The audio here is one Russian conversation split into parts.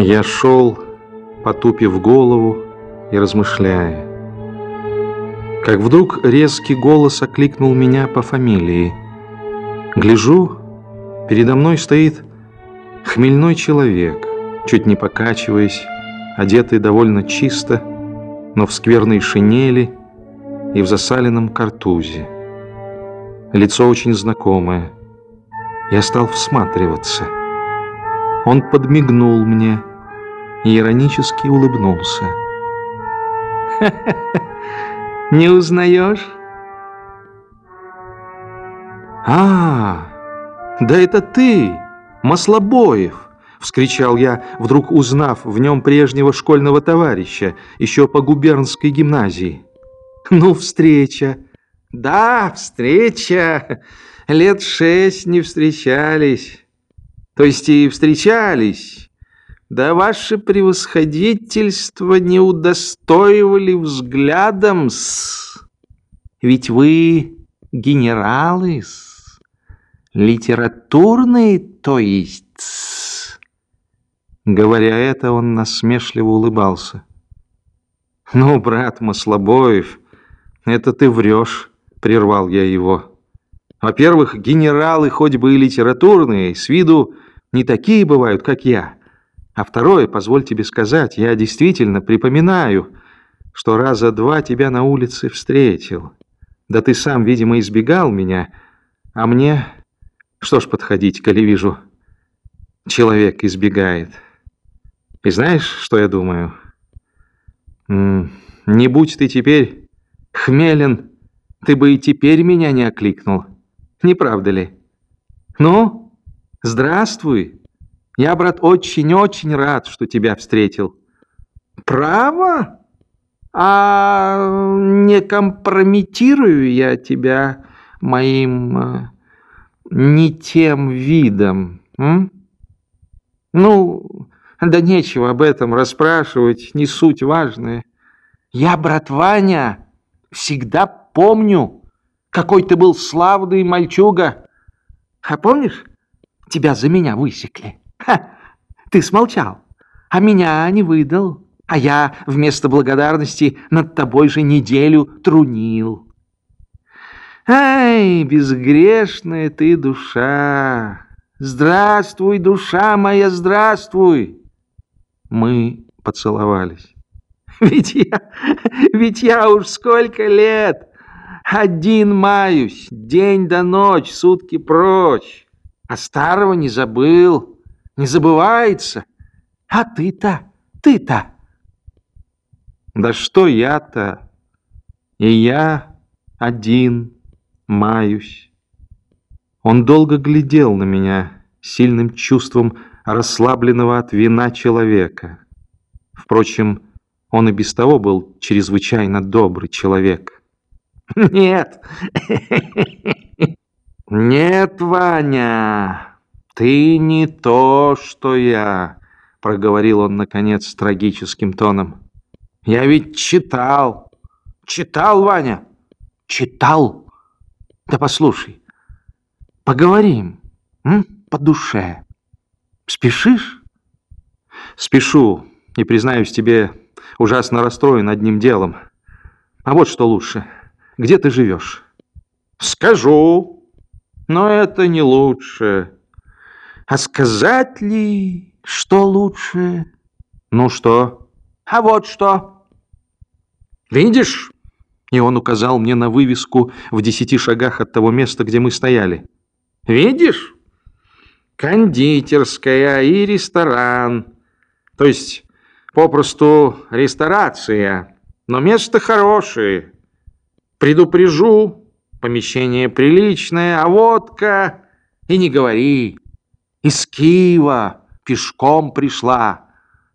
Я шел, потупив голову и размышляя. Как вдруг резкий голос окликнул меня по фамилии. Гляжу, передо мной стоит хмельной человек, чуть не покачиваясь, одетый довольно чисто, но в скверной шинели и в засаленном картузе. Лицо очень знакомое. Я стал всматриваться. Он подмигнул мне и иронически улыбнулся. Не узнаешь? А, да это ты, Маслобоев! Вскричал я, вдруг узнав в нем прежнего школьного товарища, еще по губернской гимназии. Ну, встреча. Да, встреча. Лет шесть не встречались. То есть и встречались. Да ваше превосходительство не удостоивали взглядом с... Ведь вы генералы с... Литературные, то есть с... Говоря это, он насмешливо улыбался. «Ну, брат Маслобоев, это ты врешь», — прервал я его. «Во-первых, генералы, хоть бы и литературные, с виду не такие бывают, как я. А второе, позволь тебе сказать, я действительно припоминаю, что раза два тебя на улице встретил. Да ты сам, видимо, избегал меня, а мне... Что ж подходить, коли вижу, человек избегает. И знаешь, что я думаю? Не будь ты теперь хмелен, ты бы и теперь меня не окликнул. Не правда ли? Ну... Здравствуй. Я, брат, очень-очень рад, что тебя встретил. Право? А не компрометирую я тебя моим э, не тем видом, м? Ну, да нечего об этом расспрашивать, не суть важная. Я, брат Ваня, всегда помню, какой ты был славный мальчуга. А помнишь, Тебя за меня высекли. Ха! Ты смолчал, а меня не выдал. А я вместо благодарности над тобой же неделю трунил. Ай, безгрешная ты душа! Здравствуй, душа моя, здравствуй! Мы поцеловались. Ведь я, ведь я уж сколько лет один маюсь, день до ночь, сутки прочь. А старого не забыл, не забывается. А ты-то, ты-то. Да что я-то? И я один маюсь. Он долго глядел на меня сильным чувством расслабленного от вина человека. Впрочем, он и без того был чрезвычайно добрый человек. «Нет, «Нет, Ваня, ты не то, что я», — проговорил он, наконец, трагическим тоном. «Я ведь читал, читал, Ваня, читал. Да послушай, поговорим, м? по душе. Спешишь?» «Спешу, и, признаюсь тебе, ужасно расстроен одним делом. А вот что лучше, где ты живешь?» «Скажу». Но это не лучше. А сказать ли, что лучше? Ну что? А вот что. Видишь? И он указал мне на вывеску в десяти шагах от того места, где мы стояли. Видишь? Кондитерская и ресторан. То есть, попросту, ресторация. Но место хорошее. Предупрежу, Помещение приличное, а водка... И не говори. Из Киева пешком пришла.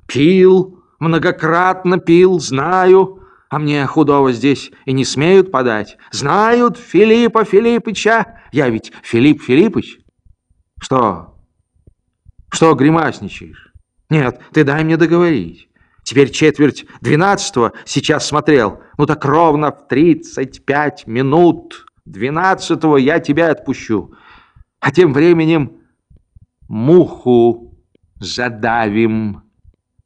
Пил, многократно пил, знаю. А мне худого здесь и не смеют подать. Знают Филиппа Филиппыча. Я ведь Филипп Филиппыч. Что? Что гримасничаешь? Нет, ты дай мне договорить. Теперь четверть двенадцатого сейчас смотрел. Ну так ровно в тридцать пять минут. Двенадцатого я тебя отпущу. А тем временем муху задавим.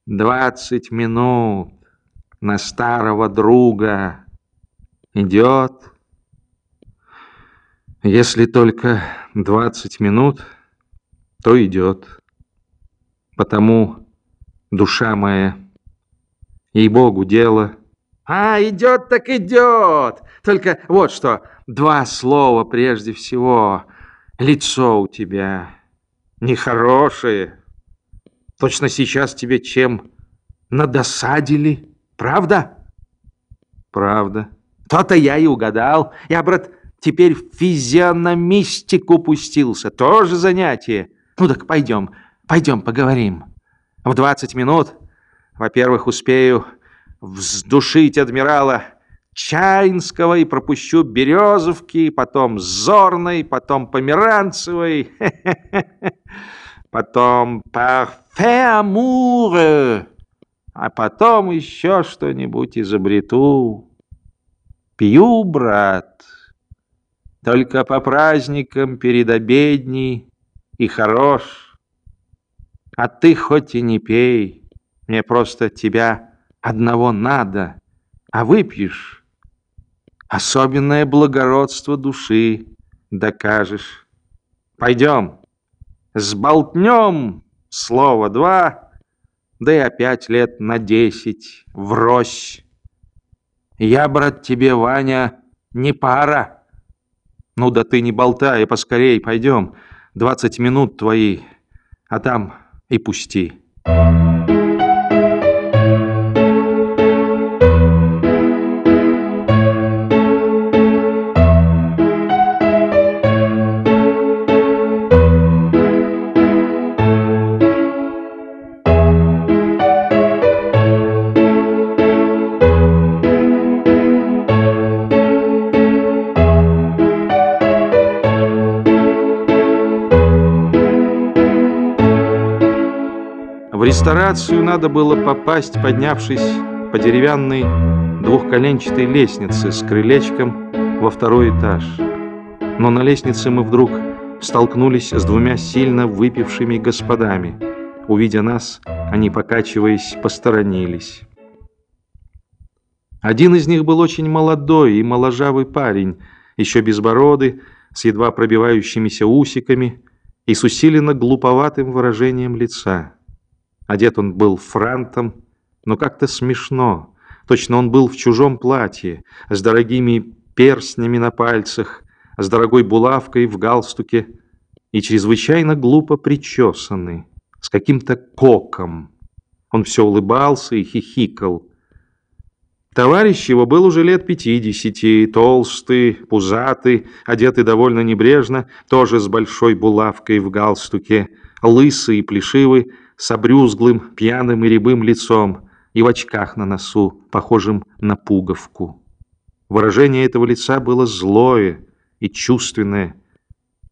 Двадцать минут на старого друга идет. Если только двадцать минут, то идет. Потому, душа моя, ей-богу, дело. А, идет так идет. Только вот что, два слова прежде всего. Лицо у тебя нехорошее. Точно сейчас тебе чем надосадили, правда? Правда. То-то я и угадал. Я, брат, теперь в физиономистику пустился. Тоже занятие. Ну так пойдем, пойдем поговорим. В 20 минут, во-первых, успею вздушить адмирала Чаинского и пропущу Березовки, потом Зорной, потом Померанцевой, потом Парфе Амур, а потом еще что-нибудь изобрету. Пью, брат, только по праздникам перед обедней и хорош. А ты хоть и не пей, мне просто тебя одного надо, а выпьешь Особенное благородство души докажешь. Пойдем, сболтнем слово два, да и опять лет на десять врозь. Я, брат, тебе, Ваня, не пара. Ну да ты не болтай, а поскорей пойдем. Двадцать минут твои, а там и пусти. Ресторацию надо было попасть, поднявшись по деревянной двухколенчатой лестнице с крылечком во второй этаж. Но на лестнице мы вдруг столкнулись с двумя сильно выпившими господами. Увидя нас, они, покачиваясь, посторонились. Один из них был очень молодой и моложавый парень, еще безбородый, с едва пробивающимися усиками и с усиленно глуповатым выражением лица. Одет он был франтом, но как-то смешно. Точно он был в чужом платье, с дорогими перстнями на пальцах, с дорогой булавкой в галстуке и чрезвычайно глупо причесанный, с каким-то коком. Он все улыбался и хихикал. Товарищ его был уже лет пятидесяти, толстый, пузатый, одетый довольно небрежно, тоже с большой булавкой в галстуке, лысый и плешивый, с обрюзглым, пьяным и рябым лицом и в очках на носу, похожим на пуговку. Выражение этого лица было злое и чувственное.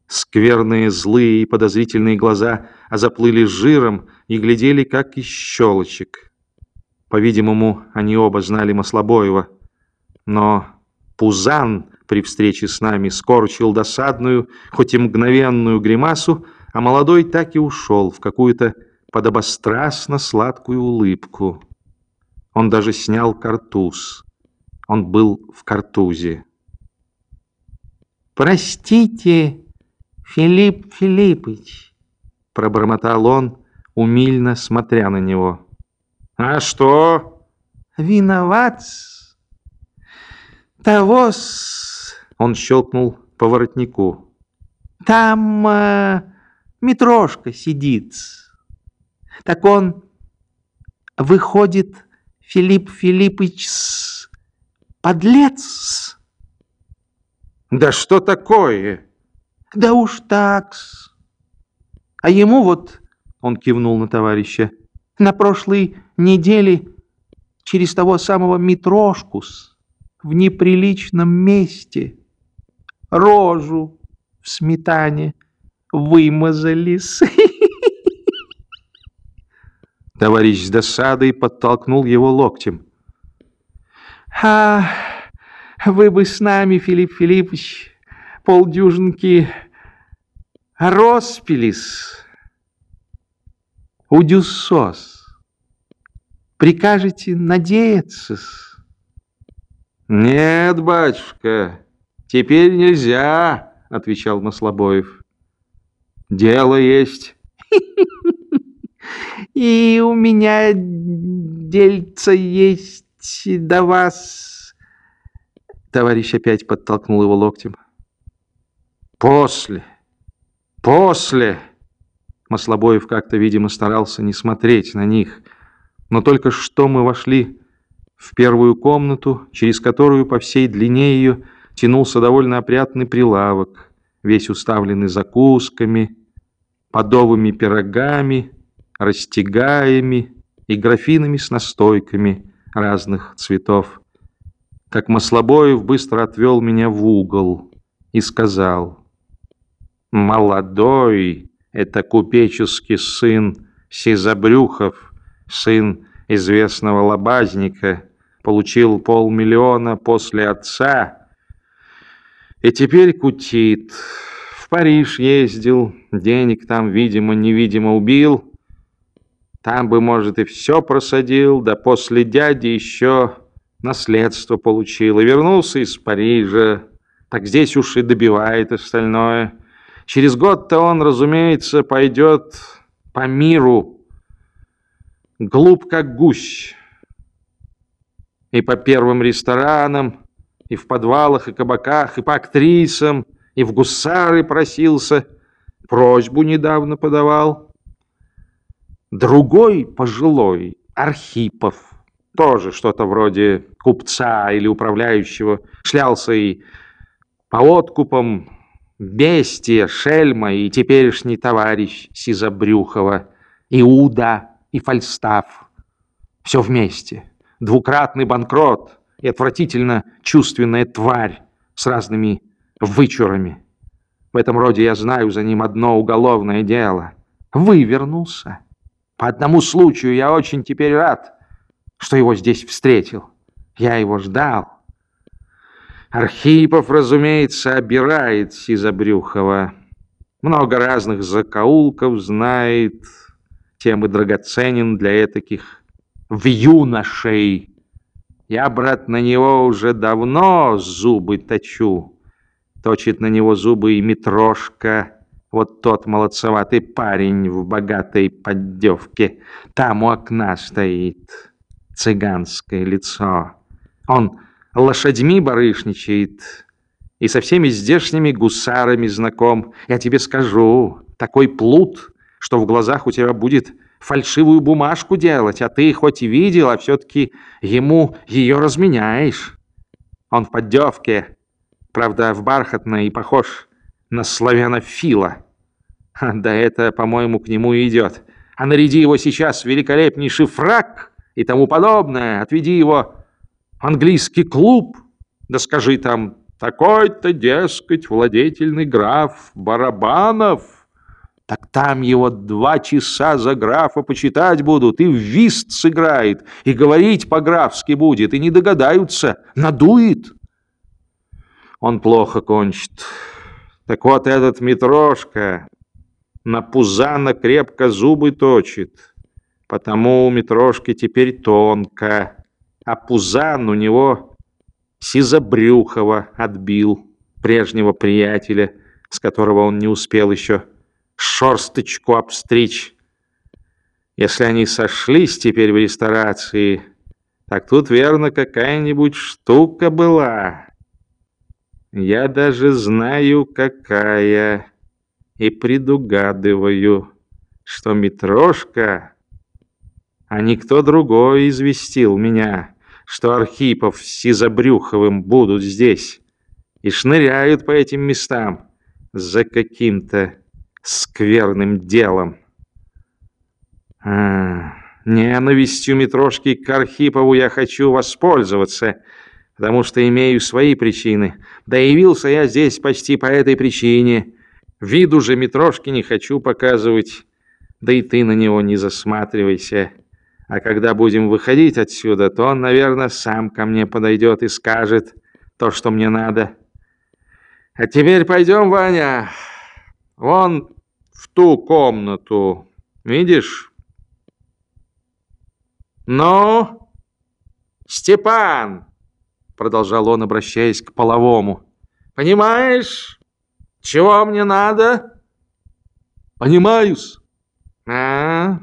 Скверные, злые и подозрительные глаза заплыли жиром и глядели, как из щелочек. По-видимому, они оба знали Маслобоева. Но Пузан при встрече с нами скорчил досадную, хоть и мгновенную гримасу, а молодой так и ушел в какую-то подобострастно сладкую улыбку. Он даже снял картуз. Он был в картузе. «Простите, Филипп Филиппович», — пробормотал он, умильно смотря на него. «А что?» «Виноват того-с...» Он щелкнул по воротнику. «Там э, Митрошка сидит так он выходит, Филипп Филиппович, подлец. Да что такое? Да уж такс. А ему вот, он кивнул на товарища, на прошлой неделе через того самого Митрошкус в неприличном месте рожу в сметане вымазались. Товарищ с досадой подтолкнул его локтем. «А вы бы с нами, Филипп Филиппович, полдюжинки роспились, удюсос. прикажете надеяться -с? Нет, батюшка, теперь нельзя, отвечал Маслобоев. Дело есть. И у меня дельца есть до вас. Товарищ опять подтолкнул его локтем. После, после. Маслобоев как-то, видимо, старался не смотреть на них. Но только что мы вошли в первую комнату, через которую по всей длине ее тянулся довольно опрятный прилавок, весь уставленный закусками, подовыми пирогами, растягаями и графинами с настойками разных цветов. Как Маслобоев быстро отвел меня в угол и сказал, «Молодой — это купеческий сын Сизобрюхов, сын известного лобазника, получил полмиллиона после отца и теперь кутит. В Париж ездил, денег там, видимо-невидимо убил. Там бы, может, и все просадил, да после дяди еще наследство получил. И вернулся из Парижа, так здесь уж и добивает остальное. Через год-то он, разумеется, пойдет по миру, глуп как гусь. И по первым ресторанам, и в подвалах, и кабаках, и по актрисам, и в гусары просился, просьбу недавно подавал. Другой пожилой, Архипов, тоже что-то вроде купца или управляющего, шлялся и по откупам бестия, шельма и теперешний товарищ Сизобрюхова, Иуда и Фальстаф. Все вместе. Двукратный банкрот и отвратительно чувственная тварь с разными вычурами. В этом роде я знаю за ним одно уголовное дело. Вывернулся. По одному случаю я очень теперь рад, что его здесь встретил. Я его ждал. Архипов, разумеется, обирает Сизобрюхова. Много разных закоулков знает, тем и драгоценен для этих в юношей. Я, брат, на него уже давно зубы точу. Точит на него зубы и Митрошка, вот тот молодцеватый парень в богатой поддевке. Там у окна стоит цыганское лицо. Он лошадьми барышничает и со всеми здешними гусарами знаком. Я тебе скажу, такой плут, что в глазах у тебя будет фальшивую бумажку делать, а ты хоть и видел, а все-таки ему ее разменяешь. Он в поддевке, правда, в бархатной и похож на славянофила. Да это, по-моему, к нему и идет. А наряди его сейчас в великолепнейший фраг и тому подобное. Отведи его в английский клуб. Да скажи там, такой-то, дескать, владетельный граф Барабанов так там его два часа за графа почитать будут, и вист сыграет, и говорить по-графски будет, и не догадаются, надует. Он плохо кончит. Так вот этот Митрошка на Пузана крепко зубы точит, потому у Митрошки теперь тонко, а Пузан у него Сизобрюхова отбил, прежнего приятеля, с которого он не успел еще шорсточку обстричь. Если они сошлись теперь в ресторации, так тут, верно, какая-нибудь штука была. Я даже знаю, какая, и предугадываю, что Митрошка, а никто другой известил меня, что Архипов с Сизобрюховым будут здесь и шныряют по этим местам за каким-то скверным делом. А, ненавистью Митрошки к Архипову я хочу воспользоваться, потому что имею свои причины. Да явился я здесь почти по этой причине. Виду же Митрошки не хочу показывать, да и ты на него не засматривайся. А когда будем выходить отсюда, то он, наверное, сам ко мне подойдет и скажет то, что мне надо. А теперь пойдем, Ваня. Вон в ту комнату. Видишь? Ну, Степан, продолжал он, обращаясь к половому, понимаешь, чего мне надо? Понимаюсь. А,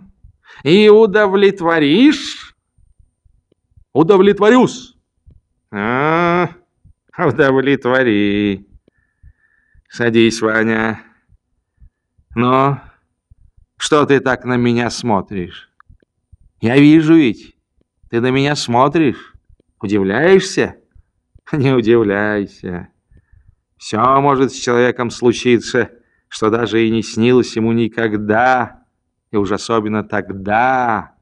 и удовлетворишь? Удовлетворюсь. А, удовлетвори. Садись, Ваня. Ну, что ты так на меня смотришь? Я вижу ведь, ты на меня смотришь. Удивляешься? Не удивляйся. Все может с человеком случиться, что даже и не снилось ему никогда, и уж особенно тогда.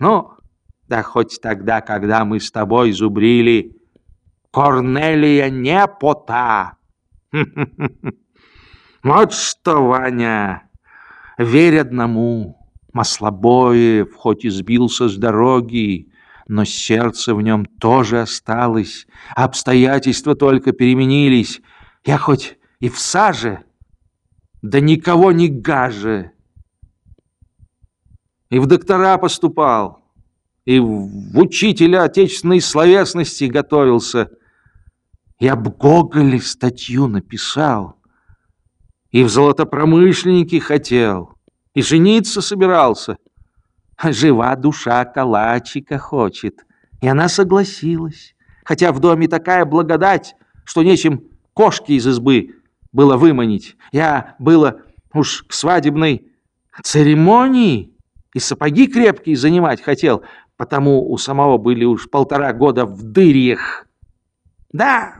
Ну, да хоть тогда, когда мы с тобой зубрили Корнелия Непота. Вот что, Ваня, верь одному. Маслобоев хоть и сбился с дороги, но сердце в нем тоже осталось. Обстоятельства только переменились. Я хоть и в саже, да никого не гаже. И в доктора поступал, и в учителя отечественной словесности готовился. Я об Гоголе статью написал, и в золотопромышленники хотел, и жениться собирался. Жива душа калачика хочет, и она согласилась, хотя в доме такая благодать, что нечем кошки из избы было выманить. Я было уж к свадебной церемонии и сапоги крепкие занимать хотел, потому у самого были уж полтора года в дырьях. Да,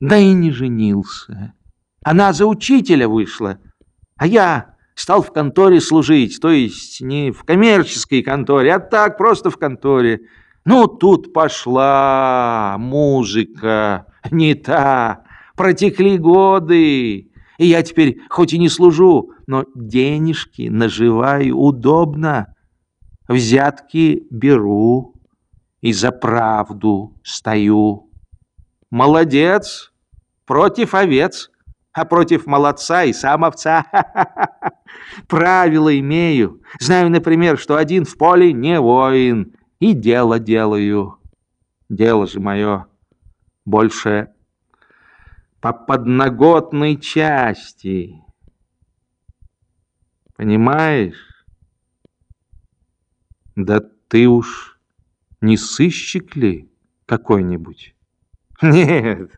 да и не женился. Она за учителя вышла, а я стал в конторе служить, то есть не в коммерческой конторе, а так, просто в конторе. Ну, тут пошла музыка, не та, протекли годы, и я теперь хоть и не служу, но денежки наживаю удобно, взятки беру и за правду стою. Молодец, против овец, а против молодца и сам овца. Правила имею. Знаю, например, что один в поле не воин, и дело делаю. Дело же мое больше по подноготной части. Понимаешь? Да ты уж не сыщик ли какой-нибудь? Нет,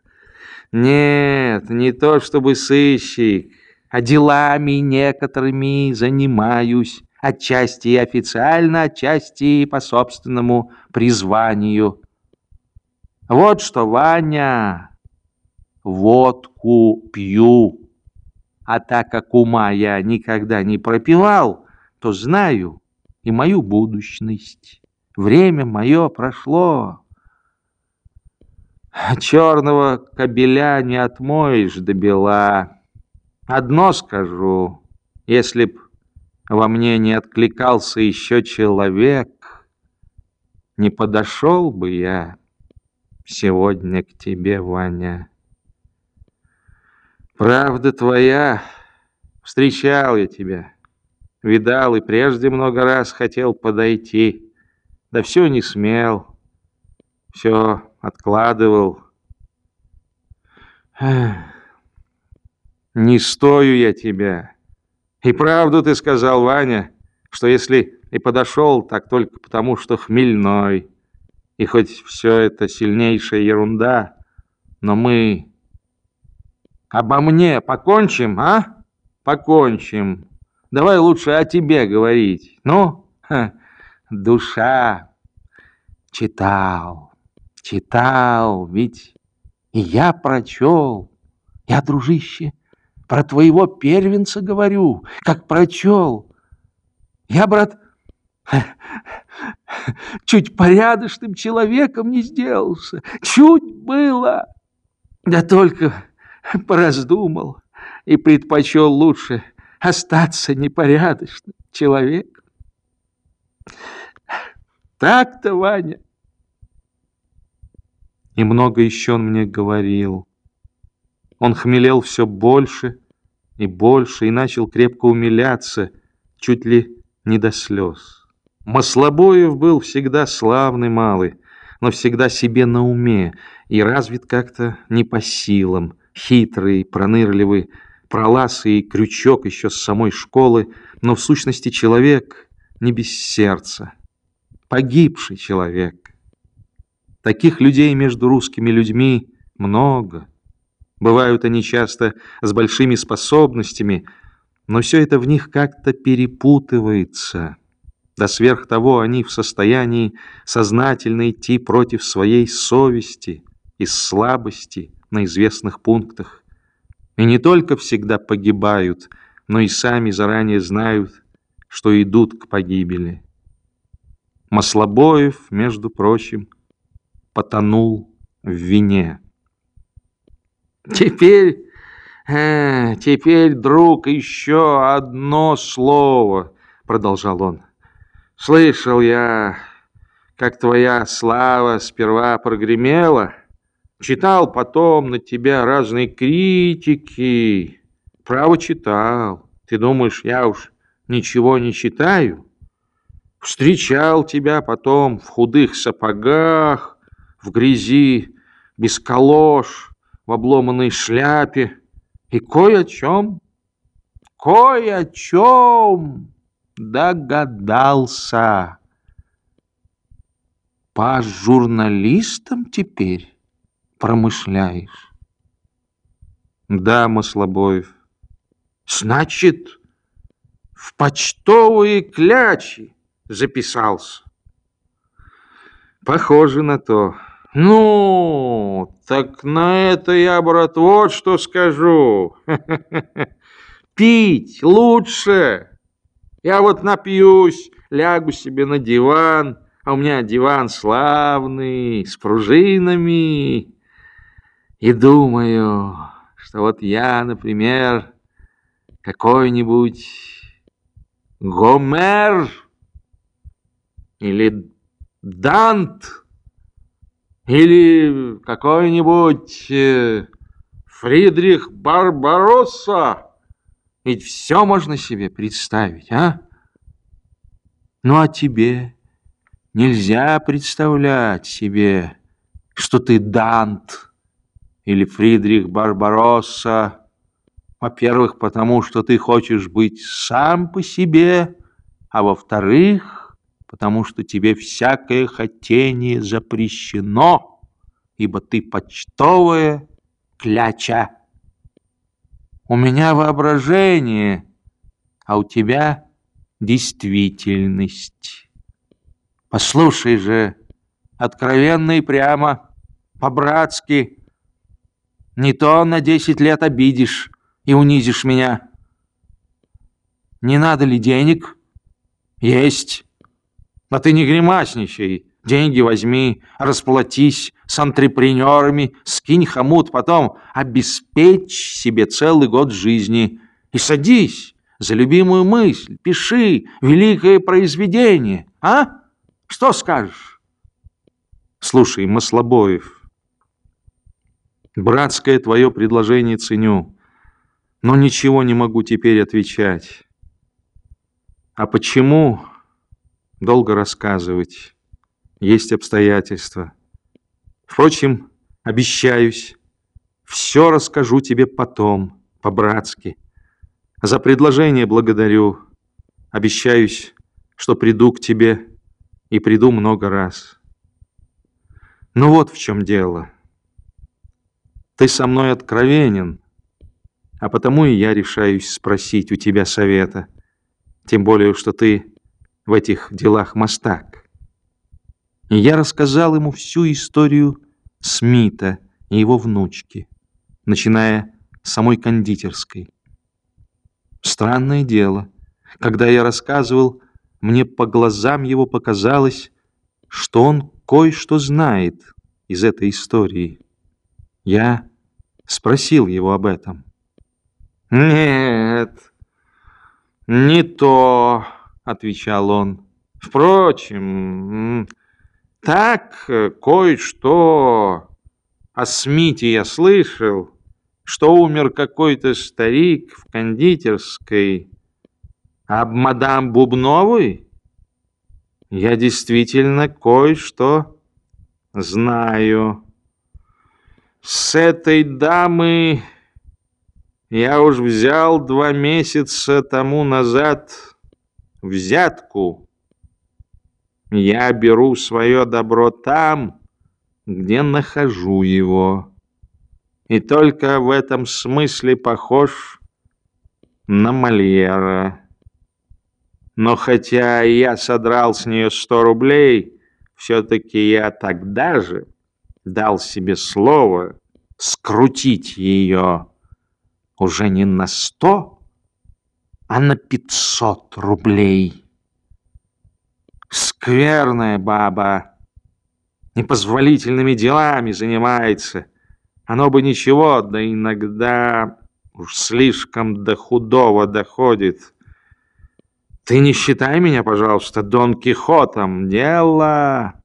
нет, не то чтобы сыщик, а делами некоторыми занимаюсь, отчасти официально, отчасти по собственному призванию. Вот что, Ваня, водку пью, а так как ума я никогда не пропивал, то знаю и мою будущность. Время мое прошло. Черного кобеля не отмоешь до бела. Одно скажу, если б во мне не откликался еще человек, не подошел бы я сегодня к тебе, Ваня. Правда твоя, встречал я тебя, видал и прежде много раз хотел подойти, да все не смел, все откладывал. Не стою я тебя. И правду ты сказал, Ваня, что если и подошел, так только потому, что хмельной. И хоть все это сильнейшая ерунда, но мы обо мне покончим, а? Покончим. Давай лучше о тебе говорить. Ну, ха, душа читал. Читал, ведь и я прочел. Я, дружище, про твоего первенца говорю, как прочел. Я, брат, чуть порядочным человеком не сделался. Чуть было. Да только пораздумал и предпочел лучше остаться непорядочным человеком. Так-то, Ваня и много еще он мне говорил. Он хмелел все больше и больше и начал крепко умиляться, чуть ли не до слез. Маслобоев был всегда славный малый, но всегда себе на уме и развит как-то не по силам, хитрый, пронырливый, проласый крючок еще с самой школы, но в сущности человек не без сердца, погибший человек. Таких людей между русскими людьми много. Бывают они часто с большими способностями, но все это в них как-то перепутывается. Да сверх того они в состоянии сознательно идти против своей совести из слабости на известных пунктах. И не только всегда погибают, но и сами заранее знают, что идут к погибели. Маслобоев, между прочим, потонул в вине. Теперь, э, теперь, друг, еще одно слово, продолжал он. Слышал я, как твоя слава сперва прогремела, читал потом на тебя разные критики. Право читал. Ты думаешь, я уж ничего не читаю? Встречал тебя потом в худых сапогах, в грязи, без колош, в обломанной шляпе. И кое о чем, кое о чем догадался. По журналистам теперь промышляешь? Да, Маслобоев. Значит, в почтовые клячи записался. Похоже на то. Ну, так на это я, брат, вот что скажу. Пить лучше. Я вот напьюсь, лягу себе на диван, а у меня диван славный, с пружинами. И думаю, что вот я, например, какой-нибудь Гомер или Дант или какой-нибудь э, Фридрих Барбаросса. Ведь все можно себе представить, а? Ну а тебе нельзя представлять себе, что ты Дант или Фридрих Барбаросса. Во-первых, потому что ты хочешь быть сам по себе, а во-вторых, потому что тебе всякое хотение запрещено, ибо ты почтовая кляча. У меня воображение, а у тебя действительность. Послушай же, откровенно и прямо, по-братски. Не то на десять лет обидишь и унизишь меня. Не надо ли денег? Есть. Но ты не гримасничай. Деньги возьми, расплатись с антрепренерами, скинь хомут, потом обеспечь себе целый год жизни. И садись за любимую мысль, пиши великое произведение. А? Что скажешь? Слушай, Маслобоев, братское твое предложение ценю, но ничего не могу теперь отвечать. А почему, долго рассказывать есть обстоятельства. Впрочем, обещаюсь, все расскажу тебе потом, по-братски. За предложение благодарю. Обещаюсь, что приду к тебе и приду много раз. Ну вот в чем дело. Ты со мной откровенен, а потому и я решаюсь спросить у тебя совета, тем более, что ты в этих делах мастак. И я рассказал ему всю историю Смита и его внучки, начиная с самой кондитерской. Странное дело, когда я рассказывал, мне по глазам его показалось, что он кое-что знает из этой истории. Я спросил его об этом. «Нет, не то», — отвечал он. «Впрочем, так, э, кое-что о Смите я слышал, что умер какой-то старик в кондитерской. Об мадам Бубновой? я действительно кое-что знаю. С этой дамы я уж взял два месяца тому назад взятку. Я беру свое добро там, где нахожу его. И только в этом смысле похож на Мольера. Но хотя я содрал с нее сто рублей, все-таки я тогда же дал себе слово скрутить ее уже не на сто, а на пятьсот рублей. Скверная баба, непозволительными делами занимается. Оно бы ничего, да иногда уж слишком до худого доходит. Ты не считай меня, пожалуйста, Дон Кихотом. Дело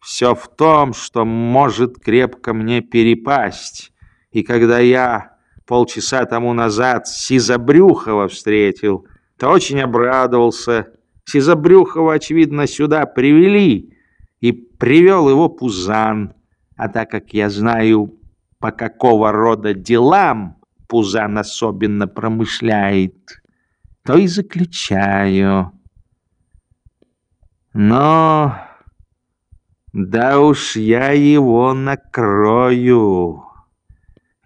все в том, что может крепко мне перепасть. И когда я полчаса тому назад Сизобрюхова встретил, то очень обрадовался. Сизобрюхова, очевидно, сюда привели, и привел его Пузан. А так как я знаю, по какого рода делам Пузан особенно промышляет, то и заключаю. Но да уж я его накрою.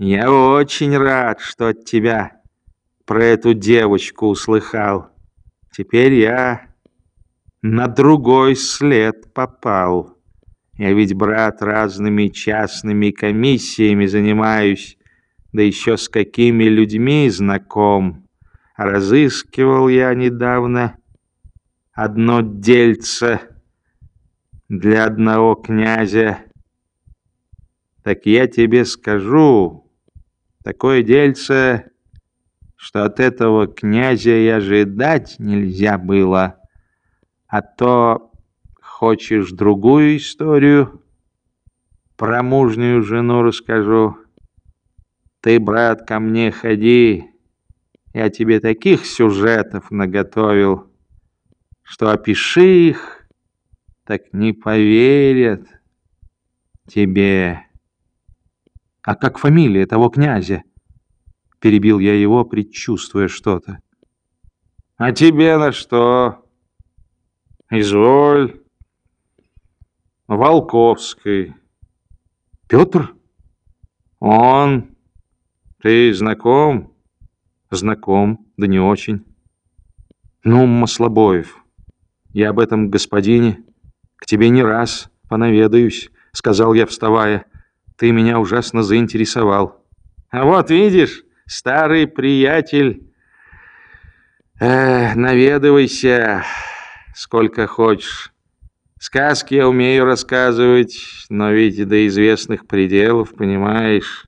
Я очень рад, что от тебя про эту девочку услыхал. Теперь я на другой след попал. Я ведь, брат, разными частными комиссиями занимаюсь, да еще с какими людьми знаком. Разыскивал я недавно одно дельце для одного князя. Так я тебе скажу, Такое дельце, что от этого князя и ожидать нельзя было. А то хочешь другую историю? Про мужнюю жену расскажу. Ты, брат, ко мне ходи. Я тебе таких сюжетов наготовил, что опиши их, так не поверят тебе. «А как фамилия того князя?» Перебил я его, предчувствуя что-то. «А тебе на что?» «Изволь». «Волковский». «Петр?» «Он. Ты знаком?» «Знаком, да не очень». «Ну, Маслобоев, я об этом господине к тебе не раз понаведаюсь», — сказал я, вставая. Ты меня ужасно заинтересовал. А вот видишь, старый приятель, э, наведывайся сколько хочешь. Сказки я умею рассказывать, но ведь до известных пределов, понимаешь.